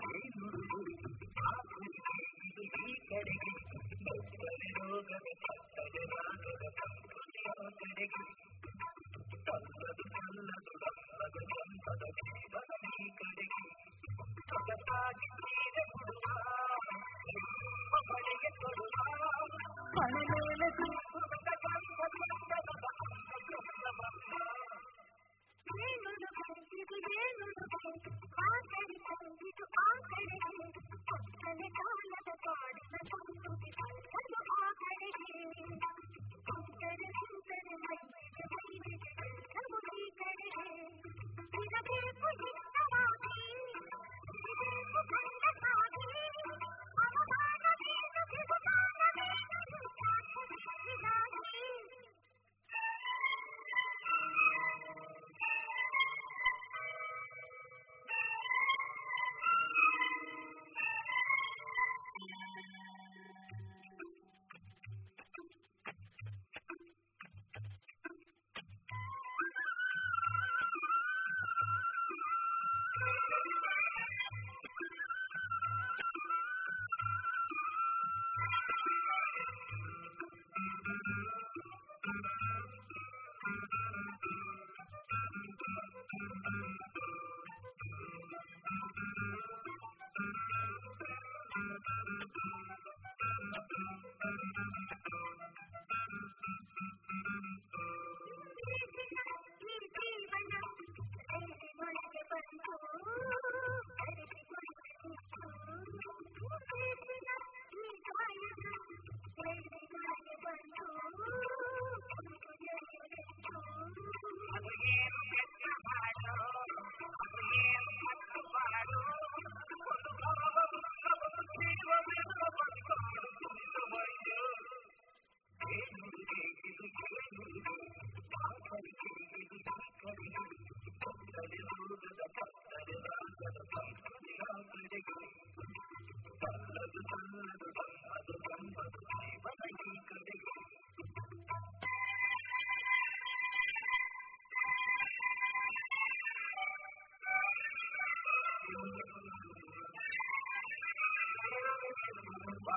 Thank you.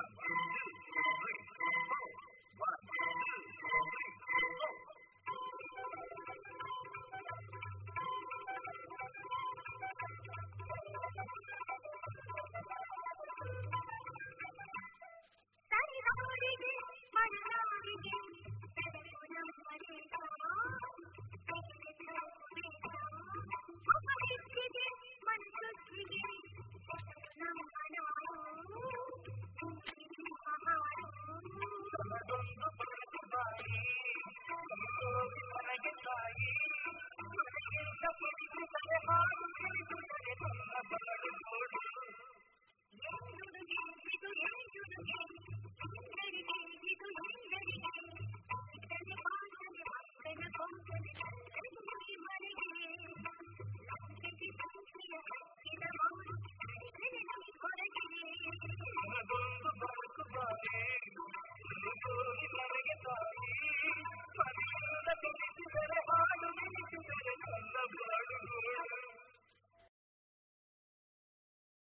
God.